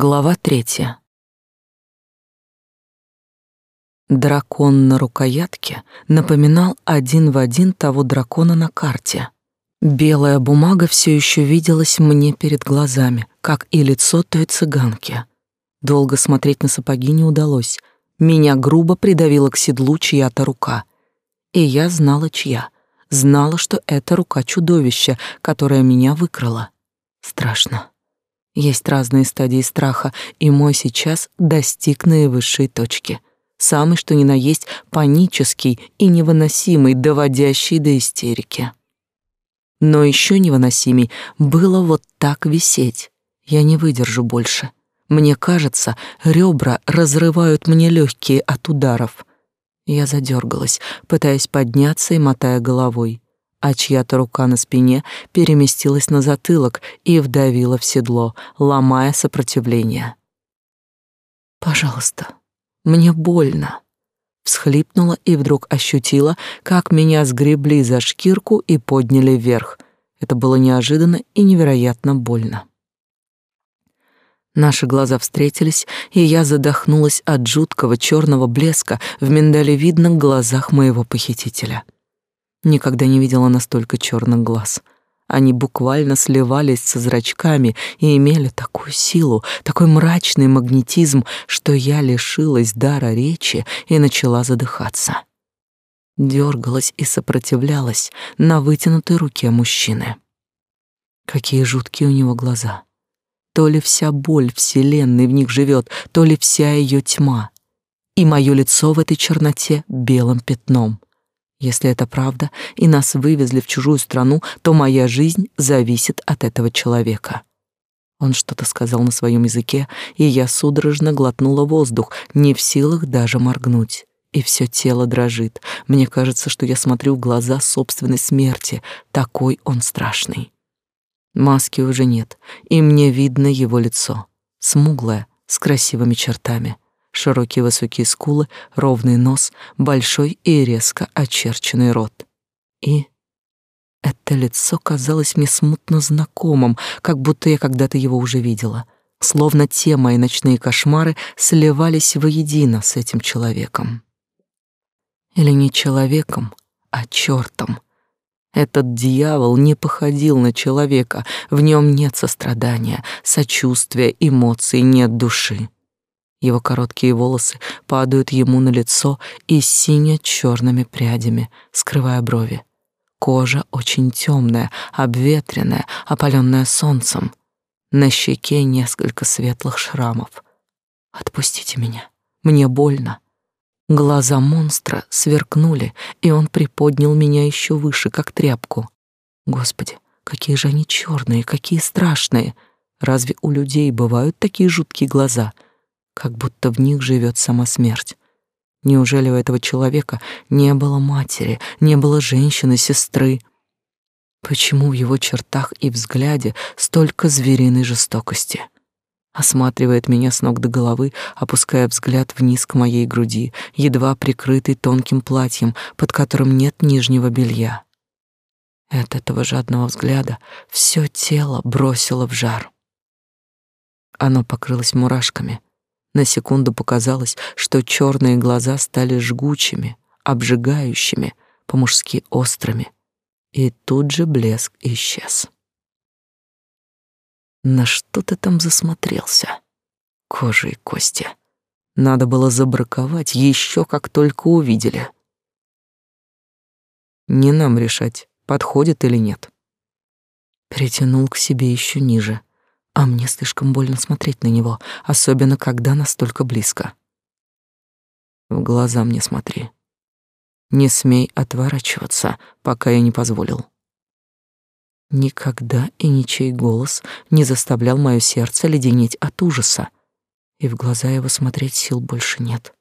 Глава третья. Дракон на рукоятке напоминал один в один того дракона на карте. Белая бумага все еще виделась мне перед глазами, как и лицо той цыганки. Долго смотреть на сапоги не удалось. Меня грубо придавила к седлу чья-то рука. И я знала, чья. Знала, что это рука чудовища, которая меня выкрала. Страшно. Есть разные стадии страха, и мой сейчас достиг наивысшей точки. Самый, что ни на есть, панический и невыносимый, доводящий до истерики. Но еще невыносимей было вот так висеть. Я не выдержу больше. Мне кажется, ребра разрывают мне легкие от ударов. Я задергалась, пытаясь подняться и мотая головой, а чья-то рука на спине переместилась на затылок и вдавила в седло, ломая сопротивление. «Пожалуйста, мне больно», всхлипнула и вдруг ощутила, как меня сгребли за шкирку и подняли вверх. Это было неожиданно и невероятно больно. Наши глаза встретились, и я задохнулась от жуткого черного блеска в миндалевидных глазах моего похитителя. Никогда не видела настолько черных глаз — они буквально сливались со зрачками и имели такую силу, такой мрачный магнетизм, что я лишилась дара речи и начала задыхаться. Дергалась и сопротивлялась на вытянутой руке мужчины. Какие жуткие у него глаза. То ли вся боль вселенной в них живет, то ли вся ее тьма. И мое лицо в этой черноте белым пятном. Если это правда, и нас вывезли в чужую страну, то моя жизнь зависит от этого человека. Он что-то сказал на своем языке, и я судорожно глотнула воздух, не в силах даже моргнуть. И все тело дрожит. Мне кажется, что я смотрю в глаза собственной смерти. Такой он страшный. Маски уже нет, и мне видно его лицо. Смуглое, с красивыми чертами — широкие высокие скулы, ровный нос, большой и резко очерченный рот. И это лицо казалось мне смутно знакомым, как будто я когда-то его уже видела. Словно те мои ночные кошмары сливались воедино с этим человеком. Или не человеком, а чертом. Этот дьявол не походил на человека, в нем нет сострадания, сочувствия, эмоций, нет души. Его короткие волосы падают ему на лицо и сине-черными прядями, скрывая брови. Кожа очень темная, обветренная, опаленная солнцем. На щеке несколько светлых шрамов. Отпустите меня. Мне больно. Глаза монстра сверкнули, и он приподнял меня еще выше, как тряпку. Господи, какие же они черные, какие страшные! Разве у людей бывают такие жуткие глаза — как будто в них живет сама смерть. Неужели у этого человека не было матери, не было женщины, сестры? Почему в его чертах и взгляде столько звериной жестокости? Осматривает меня с ног до головы, опуская взгляд вниз к моей груди, едва прикрытой тонким платьем, под которым нет нижнего белья. От этого жадного взгляда все тело бросило в жар. Оно покрылось мурашками, на секунду показалось, что черные глаза стали жгучими, обжигающими, по-мужски острыми. И тут же блеск исчез. На что ты там засмотрелся? Кожа и кости. Надо было забраковать еще как только увидели. Не нам решать, подходит или нет. Притянул к себе еще ниже, а мне слишком больно смотреть на него, особенно когда настолько близко. В глаза мне смотри. Не смей отворачиваться, пока я не позволил. Никогда и ничей голос не заставлял мое сердце леденеть от ужаса, и в глаза его смотреть сил больше нет.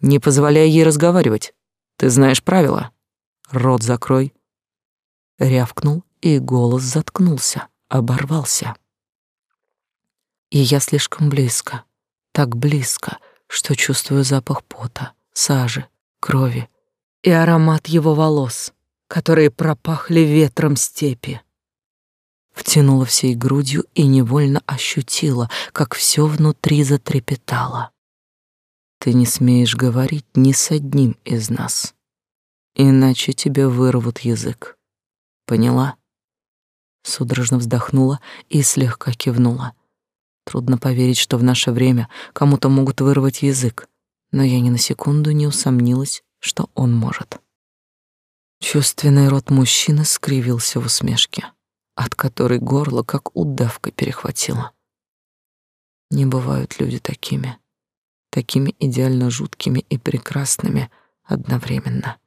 Не позволяй ей разговаривать. Ты знаешь правила. Рот закрой. Рявкнул, и голос заткнулся оборвался. И я слишком близко, так близко, что чувствую запах пота, сажи, крови и аромат его волос, которые пропахли ветром степи. втянула всей грудью и невольно ощутила, как все внутри затрепетало. Ты не смеешь говорить ни с одним из нас, иначе тебе вырвут язык. Поняла? Судорожно вздохнула и слегка кивнула. Трудно поверить, что в наше время кому-то могут вырвать язык, но я ни на секунду не усомнилась, что он может. Чувственный рот мужчины скривился в усмешке, от которой горло как удавка перехватило. Не бывают люди такими, такими идеально жуткими и прекрасными одновременно.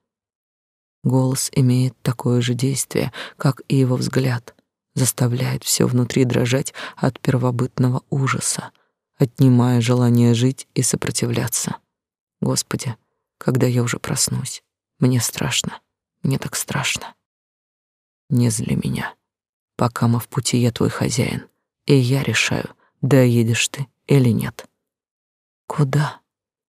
Голос имеет такое же действие, как и его взгляд, заставляет все внутри дрожать от первобытного ужаса, отнимая желание жить и сопротивляться. Господи, когда я уже проснусь, мне страшно, мне так страшно. Не зли меня. Пока мы в пути, я твой хозяин, и я решаю, доедешь ты или нет. Куда?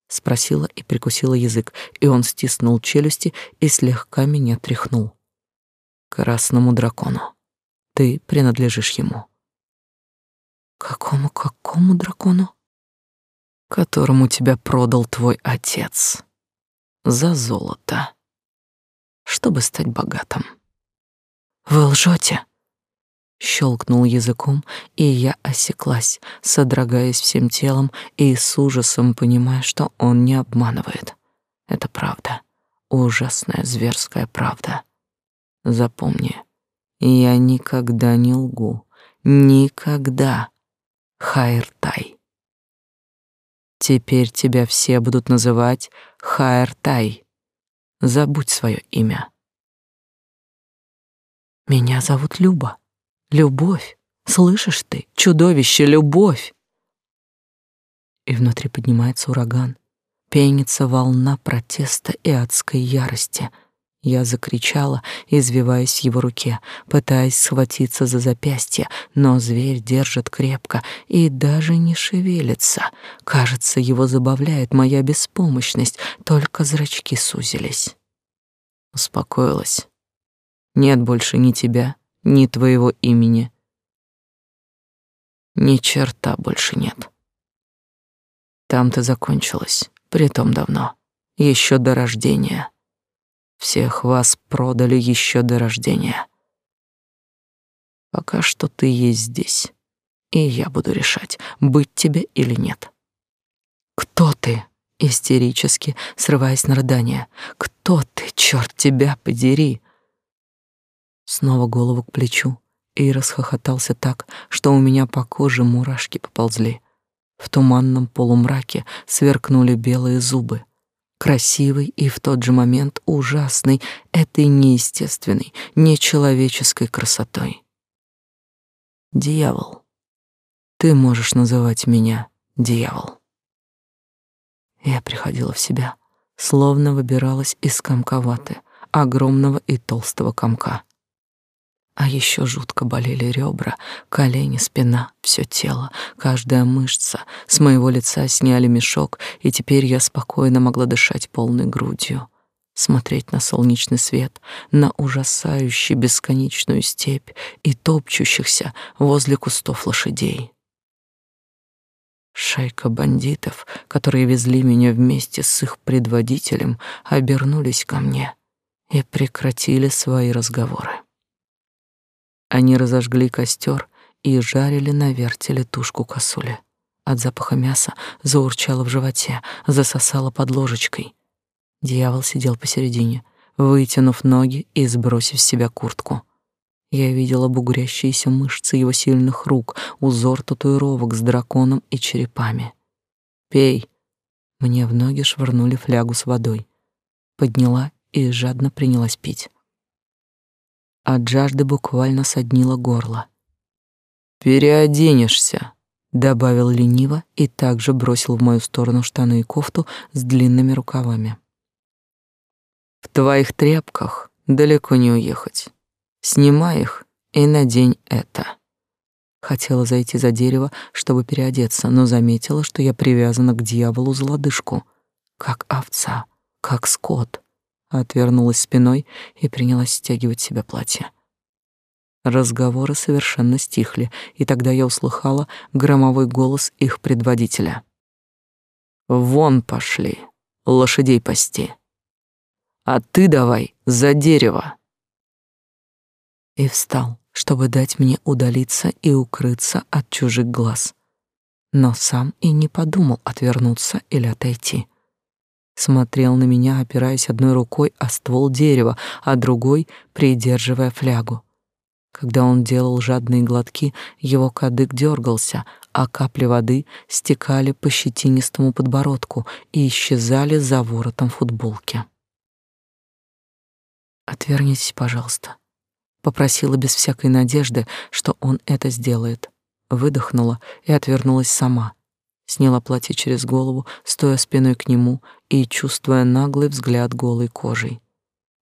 спросила и прикусила язык, и он стиснул челюсти и слегка меня тряхнул. Красному дракону. Ты принадлежишь ему. Какому какому дракону? Которому тебя продал твой отец за золото, чтобы стать богатым. Вы лжете? Щелкнул языком, и я осеклась, содрогаясь всем телом и с ужасом понимая, что он не обманывает. Это правда, ужасная зверская правда. Запомни, я никогда не лгу, никогда. Хайртай. Теперь тебя все будут называть Хайртай. Забудь свое имя. Меня зовут Люба. Любовь. Слышишь ты? Чудовище, любовь. И внутри поднимается ураган. Пенится волна протеста и адской ярости. Я закричала, извиваясь в его руке, пытаясь схватиться за запястье, но зверь держит крепко и даже не шевелится. Кажется, его забавляет моя беспомощность, только зрачки сузились. Успокоилась. Нет больше ни тебя, ни твоего имени. Ни черта больше нет. Там ты закончилась, притом давно, еще до рождения. Всех вас продали еще до рождения. Пока что ты есть здесь, и я буду решать, быть тебе или нет. Кто ты? Истерически, срываясь на рыдание. Кто ты, черт тебя подери? снова голову к плечу и расхохотался так, что у меня по коже мурашки поползли. В туманном полумраке сверкнули белые зубы. Красивый и в тот же момент ужасный этой неестественной, нечеловеческой красотой. Дьявол. Ты можешь называть меня дьявол. Я приходила в себя, словно выбиралась из комка ваты, огромного и толстого комка. А еще жутко болели ребра, колени, спина, все тело, каждая мышца. С моего лица сняли мешок, и теперь я спокойно могла дышать полной грудью, смотреть на солнечный свет, на ужасающую бесконечную степь и топчущихся возле кустов лошадей. Шайка бандитов, которые везли меня вместе с их предводителем, обернулись ко мне и прекратили свои разговоры. Они разожгли костер и жарили на вертеле тушку косули. От запаха мяса заурчало в животе, засосало под ложечкой. Дьявол сидел посередине, вытянув ноги и сбросив с себя куртку. Я видела бугрящиеся мышцы его сильных рук, узор татуировок с драконом и черепами. «Пей!» Мне в ноги швырнули флягу с водой. Подняла и жадно принялась пить. От жажды буквально соднило горло. «Переоденешься», — добавил лениво и также бросил в мою сторону штаны и кофту с длинными рукавами. «В твоих тряпках далеко не уехать. Снимай их и надень это». Хотела зайти за дерево, чтобы переодеться, но заметила, что я привязана к дьяволу за лодыжку, как овца, как скот отвернулась спиной и принялась стягивать себе платье. Разговоры совершенно стихли, и тогда я услыхала громовой голос их предводителя. «Вон пошли, лошадей пасти. А ты давай за дерево!» И встал, чтобы дать мне удалиться и укрыться от чужих глаз. Но сам и не подумал отвернуться или отойти смотрел на меня, опираясь одной рукой о ствол дерева, а другой придерживая флягу. Когда он делал жадные глотки, его кадык дергался, а капли воды стекали по щетинистому подбородку и исчезали за воротом футболки. «Отвернитесь, пожалуйста», — попросила без всякой надежды, что он это сделает. Выдохнула и отвернулась сама, сняла платье через голову, стоя спиной к нему и чувствуя наглый взгляд голой кожей.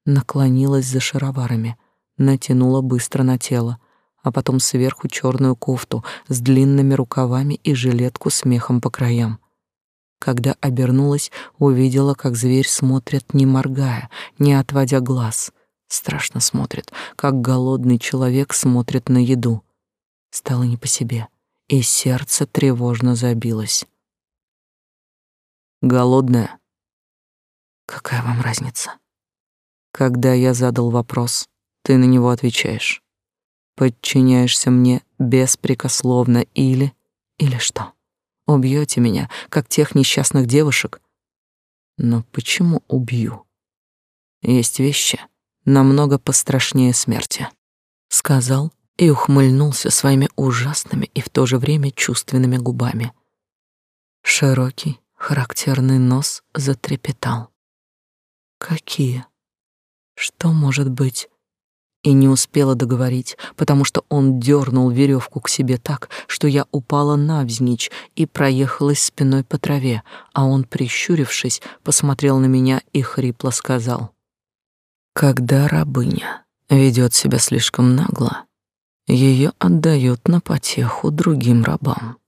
Наклонилась за шароварами, натянула быстро на тело, а потом сверху черную кофту с длинными рукавами и жилетку с мехом по краям. Когда обернулась, увидела, как зверь смотрит, не моргая, не отводя глаз. Страшно смотрит, как голодный человек смотрит на еду. Стало не по себе и сердце тревожно забилось. Голодная? Какая вам разница? Когда я задал вопрос, ты на него отвечаешь. Подчиняешься мне беспрекословно или... Или что? Убьете меня, как тех несчастных девушек? Но почему убью? Есть вещи намного пострашнее смерти. Сказал и ухмыльнулся своими ужасными и в то же время чувственными губами. Широкий, характерный нос затрепетал. Какие? Что может быть? И не успела договорить, потому что он дернул веревку к себе так, что я упала навзничь и проехалась спиной по траве, а он, прищурившись, посмотрел на меня и хрипло сказал: "Когда рабыня ведет себя слишком нагло, ее отдают на потеху другим рабам.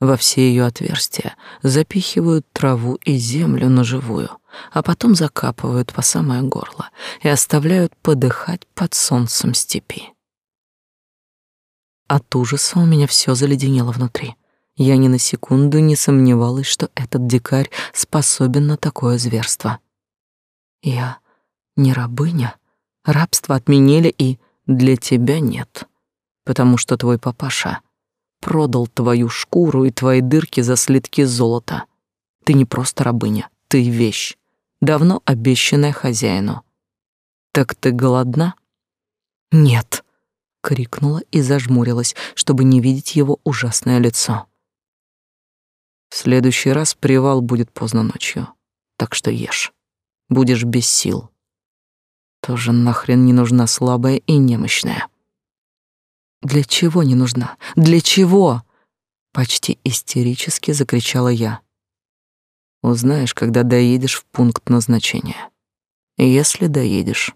Во все ее отверстия запихивают траву и землю на живую, а потом закапывают по самое горло и оставляют подыхать под солнцем степи. От ужаса у меня все заледенело внутри. Я ни на секунду не сомневалась, что этот дикарь способен на такое зверство. Я не рабыня. Рабство отменили и для тебя нет, потому что твой папаша продал твою шкуру и твои дырки за слитки золота. Ты не просто рабыня, ты вещь, давно обещанная хозяину. Так ты голодна? Нет, крикнула и зажмурилась, чтобы не видеть его ужасное лицо. В следующий раз привал будет поздно ночью, так что ешь. Будешь без сил тоже нахрен не нужна слабая и немощная. Для чего не нужна? Для чего? Почти истерически закричала я. Узнаешь, когда доедешь в пункт назначения. Если доедешь.